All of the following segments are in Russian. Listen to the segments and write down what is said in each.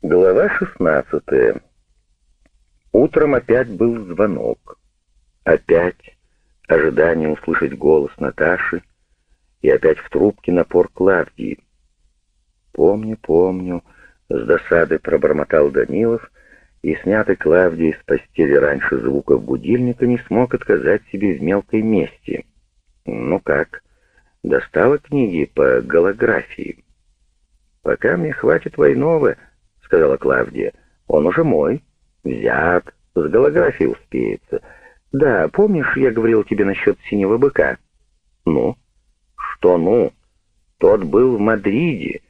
Глава 16. Утром опять был звонок. Опять ожидание услышать голос Наташи, и опять в трубке напор Клавдии. «Помню, помню», — с досадой пробормотал Данилов, и, снятый Клавдией с постели раньше звуков будильника, не смог отказать себе в мелкой мести. «Ну как, достала книги по голографии?» «Пока мне хватит Войнова», — сказала Клавдия. «Он уже мой. Взят. С голографией успеется. Да, помнишь, я говорил тебе насчет синего быка?» «Ну?» «Что «ну?» Тот был в Мадриде,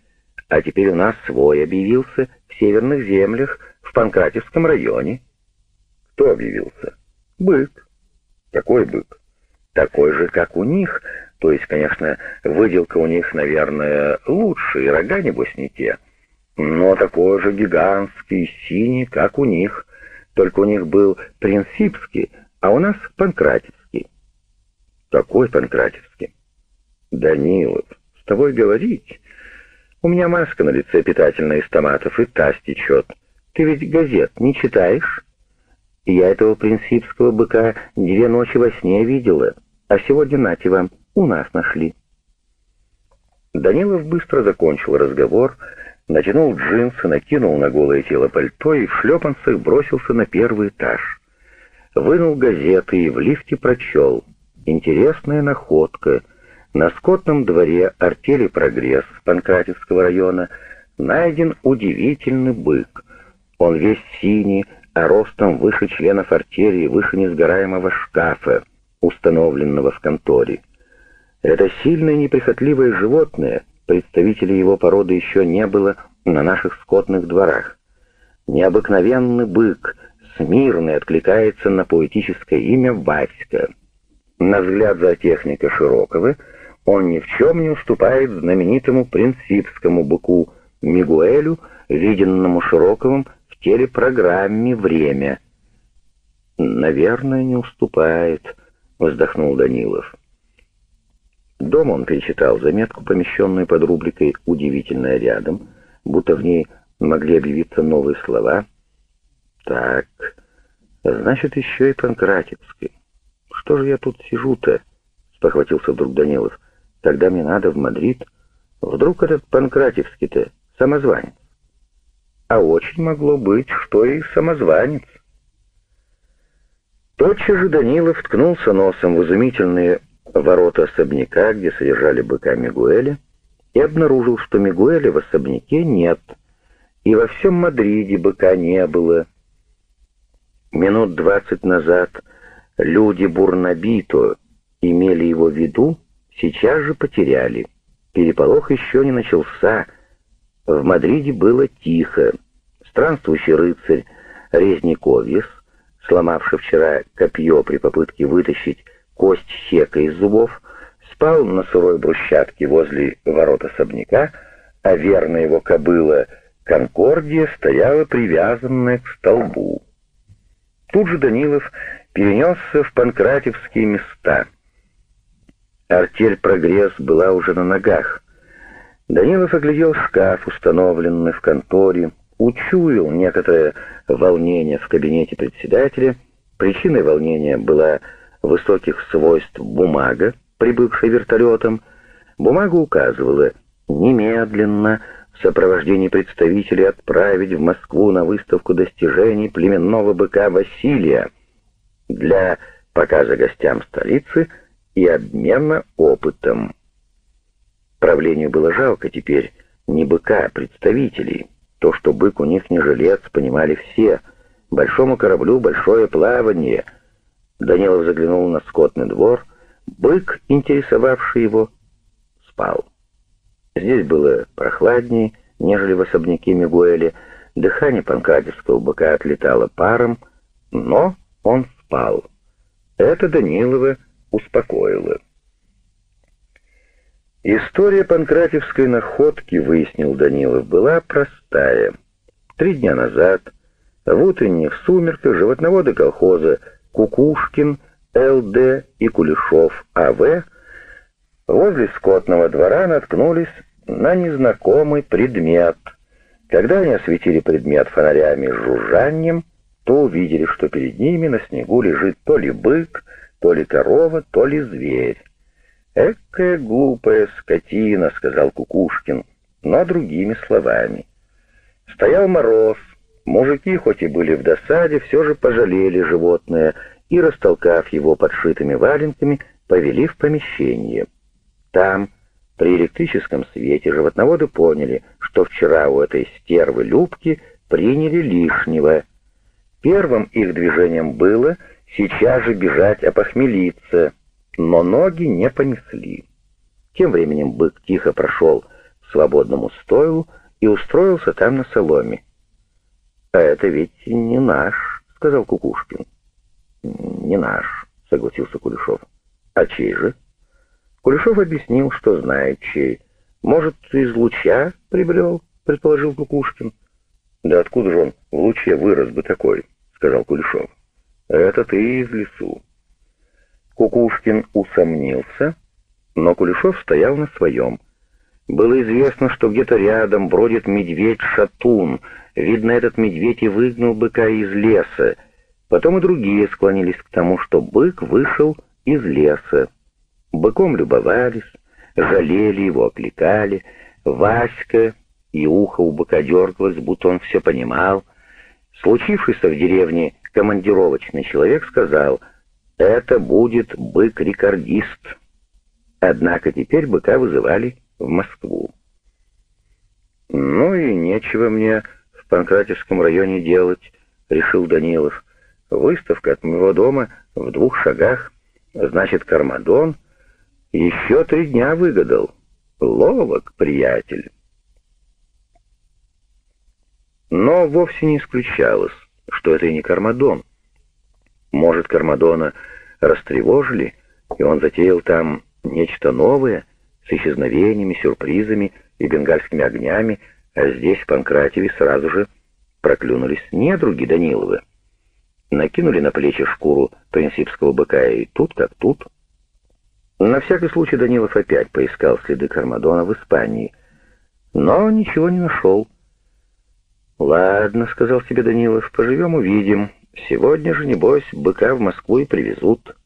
а теперь у нас свой объявился в северных землях, в Панкратевском районе». «Кто объявился?» «Бык». «Какой бык?» «Такой же, как у них, то есть, конечно, выделка у них, наверное, лучше, и рога, небось, не те. Но такой же гигантский, синий, как у них. Только у них был принципский, а у нас панкратевский. Какой панкратевский? Данилов, с тобой говорить? У меня маска на лице питательная из томатов, и та стечет. Ты ведь газет не читаешь? Я этого принципского быка две ночи во сне видела, а сегодня нате вам у нас нашли». Данилов быстро закончил разговор, натянул джинсы, накинул на голое тело пальто и в шлепанцах бросился на первый этаж. Вынул газеты и в лифте прочел. Интересная находка. На скотном дворе артели «Прогресс» Панкратевского района найден удивительный бык. Он весь синий, а ростом выше членов артели, выше несгораемого шкафа, установленного в конторе. Это сильное неприхотливое животное, представителей его породы еще не было на наших скотных дворах. Необыкновенный бык, смирный, откликается на поэтическое имя Васька. На взгляд зоотехника Широкого он ни в чем не уступает знаменитому принципскому быку Мигуэлю, виденному Широковым в телепрограмме «Время». «Наверное, не уступает», — вздохнул Данилов. Дома он перечитал заметку, помещенную под рубрикой «Удивительное рядом», будто в ней могли объявиться новые слова. «Так, значит, еще и Панкратевский. Что же я тут сижу-то?» — спохватился вдруг Данилов. «Когда мне надо в Мадрид, вдруг этот Панкратевский-то самозванец?» А очень могло быть, что и самозванец. Тотчас же Данилов ткнулся носом в изумительные ворота особняка, где содержали быка Мигуэля, и обнаружил, что Мигуэля в особняке нет, и во всем Мадриде быка не было. Минут двадцать назад люди Бурнабито имели его в виду, сейчас же потеряли. Переполох еще не начался. В Мадриде было тихо. Странствующий рыцарь Резниковьес, сломавший вчера копье при попытке вытащить кость хека из зубов, спал на сырой брусчатке возле ворот особняка, а верная его кобыла Конкордия стояла привязанная к столбу. Тут же Данилов перенесся в панкратевские места. Артель «Прогресс» была уже на ногах. Данилов оглядел шкаф, установленный в конторе, учуял некоторое волнение в кабинете председателя. Причиной волнения была высоких свойств бумага, прибывшая вертолетом, бумага указывала немедленно в сопровождении представителей отправить в Москву на выставку достижений племенного быка Василия для показа гостям столицы и обмена опытом. Правлению было жалко теперь не быка, а представителей. То, что бык у них не жилец, понимали все. Большому кораблю большое плавание — Данилов заглянул на скотный двор. Бык, интересовавший его, спал. Здесь было прохладнее, нежели в особняке Мигуэля. Дыхание панкратевского быка отлетало паром, но он спал. Это Данилова успокоило. История панкратевской находки, выяснил Данилов, была простая. Три дня назад, в утренних сумерках, животноводы колхоза Кукушкин, Л.Д. и Кулешов А.В. возле скотного двора наткнулись на незнакомый предмет, Когда они осветили предмет фонарями с жужжанием, то увидели, что перед ними на снегу лежит то ли бык, то ли корова, то ли зверь. «Экая глупая скотина», — сказал Кукушкин, но другими словами. Стоял мороз, мужики, хоть и были в досаде, все же пожалели животное и, растолкав его подшитыми валенками, повели в помещение. Там, при электрическом свете, животноводы поняли, что вчера у этой стервы Любки приняли лишнего. Первым их движением было сейчас же бежать опохмелиться, но ноги не понесли. Тем временем бык тихо прошел к свободному стойлу и устроился там на соломе. «А это ведь не наш», — сказал Кукушкин. «Не наш», — согласился Кулешов. «А чей же?» Кулешов объяснил, что знает чей. «Может, из луча прибрел?» — предположил Кукушкин. «Да откуда же он в луче вырос бы такой?» — сказал Кулешов. «Это ты из лесу». Кукушкин усомнился, но Кулешов стоял на своем. Было известно, что где-то рядом бродит медведь-шатун. Видно, этот медведь и выгнал быка из леса. Потом и другие склонились к тому, что бык вышел из леса. Быком любовались, жалели его, окликали. Васька, и ухо у быка дергалось, будто он все понимал. Случившийся в деревне командировочный человек сказал, «Это будет бык-рекордист». Однако теперь быка вызывали в Москву. «Ну и нечего мне в Панкратевском районе делать», — решил Данилов. «Выставка от моего дома в двух шагах, значит, Кармадон еще три дня выгадал. Ловок, приятель». Но вовсе не исключалось, что это и не Кармадон. Может, Кармадона растревожили, и он затеял там нечто новое — с исчезновениями, сюрпризами и бенгальскими огнями, а здесь, в Панкратеве, сразу же проклюнулись недруги Даниловы. Накинули на плечи шкуру принципского быка, и тут как тут. На всякий случай Данилов опять поискал следы Кармадона в Испании, но ничего не нашел. «Ладно», — сказал себе Данилов, — «поживем, увидим. Сегодня же, небось, быка в Москву и привезут».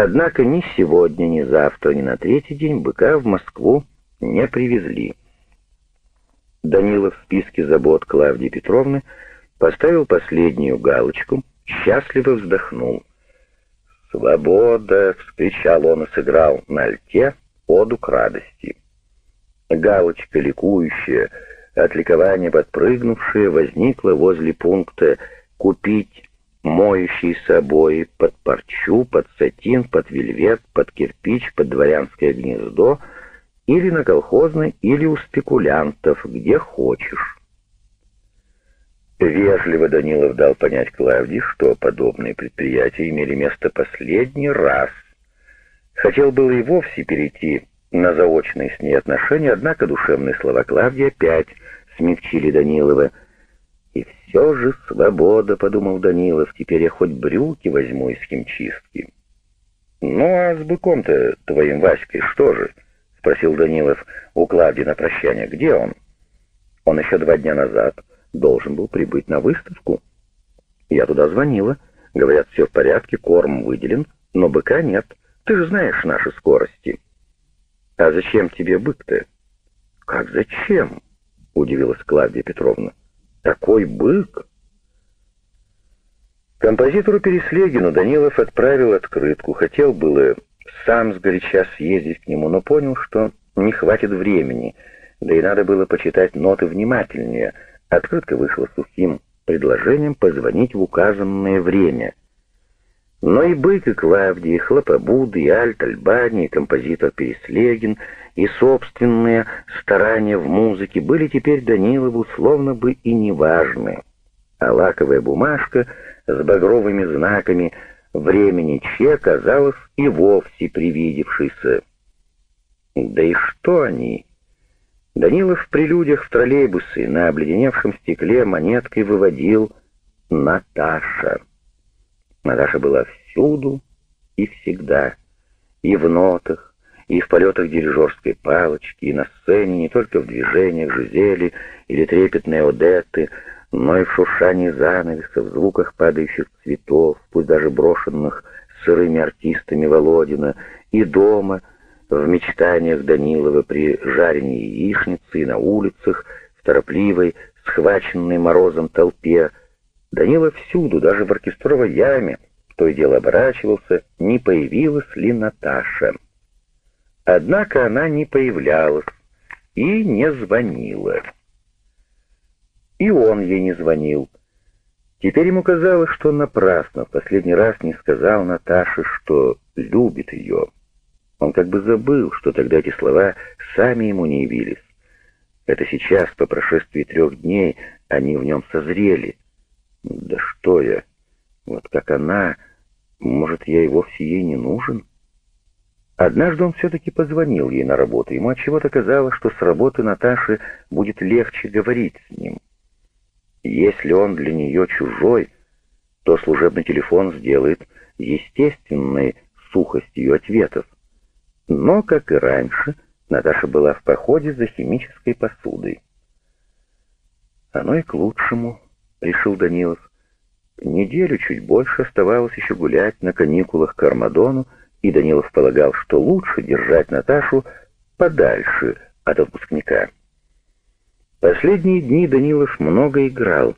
Однако ни сегодня, ни завтра, ни на третий день быка в Москву не привезли. Данилов в списке забот Клавдии Петровны поставил последнюю галочку, счастливо вздохнул. «Свобода!» — вскричал он и сыграл на альте оду к радости. Галочка, ликующая, от ликования подпрыгнувшая, возникла возле пункта «Купить моющиеся обои под парчу, под сатин, под вельвет, под кирпич, под дворянское гнездо или на колхозной, или у спекулянтов, где хочешь. Вежливо Данилов дал понять Клавдии, что подобные предприятия имели место последний раз. Хотел было и вовсе перейти на заочные с ней отношения, однако душевные слова Клавдии опять смягчили Данилова — «И все же свобода», — подумал Данилов, — «теперь я хоть брюки возьму из химчистки». «Ну а с быком-то твоим Васькой что же?» — спросил Данилов у Клавдии на прощание. «Где он?» «Он еще два дня назад должен был прибыть на выставку. Я туда звонила. Говорят, все в порядке, корм выделен, но быка нет. Ты же знаешь наши скорости». «А зачем тебе бык-то?» «Как зачем?» — удивилась Клавдия Петровна. Такой бык! Композитору Переслегину Данилов отправил открытку. Хотел было сам сгоряча съездить к нему, но понял, что не хватит времени, да и надо было почитать ноты внимательнее. Открытка вышла сухим предложением позвонить в указанное время. Но и Бык, и Клавдий, и Хлопобуд, и Альт, Альбани, и композитор Переслегин, и собственные старания в музыке были теперь Данилову словно бы и неважны. А лаковая бумажка с багровыми знаками времени Че казалась и вовсе привидевшейся. Да и что они? Данилов в прелюдиях в троллейбусе на обледеневшем стекле монеткой выводил «Наташа». Наташа была всюду и всегда, и в нотах, и в полетах дирижерской палочки, и на сцене, не только в движениях Жизели или трепетной Одетты, но и в шуршании занавеса, в звуках падающих цветов, пусть даже брошенных сырыми артистами Володина, и дома, в мечтаниях Данилова при жарении яичницы и на улицах, в торопливой, схваченной морозом толпе. Данила всюду, даже в оркестровой яме, то и дело оборачивался, не появилась ли Наташа. Однако она не появлялась и не звонила. И он ей не звонил. Теперь ему казалось, что напрасно в последний раз не сказал Наташе, что любит ее. Он как бы забыл, что тогда эти слова сами ему не явились. Это сейчас, по прошествии трех дней, они в нем созрели. Да что я, вот как она, может, я и вовсе ей не нужен? Однажды он все-таки позвонил ей на работу. Ему от чего то казалось, что с работы Наташи будет легче говорить с ним. Если он для нее чужой, то служебный телефон сделает естественной сухость ее ответов. Но, как и раньше, Наташа была в походе за химической посудой. «Оно и к лучшему», — решил Данилов. Неделю чуть больше оставалось еще гулять на каникулах к Армадону, и Данилов полагал, что лучше держать Наташу подальше от отпускника. Последние дни Данилов много играл.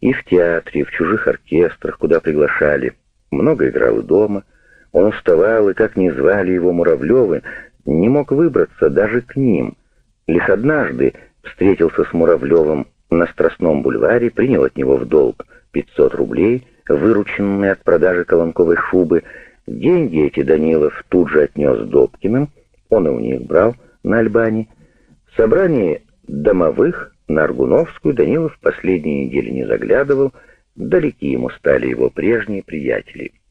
И в театре, и в чужих оркестрах, куда приглашали. Много играл и дома. Он уставал, и как ни звали его Муравлевы, не мог выбраться даже к ним. Лишь однажды встретился с Муравлевым на Страстном бульваре, принял от него в долг 500 рублей, вырученные от продажи колонковой шубы. Деньги эти Данилов тут же отнес Добкиным, он и у них брал на Альбане. В собрании домовых на Аргуновскую Данилов последние недели не заглядывал, далеки ему стали его прежние приятели —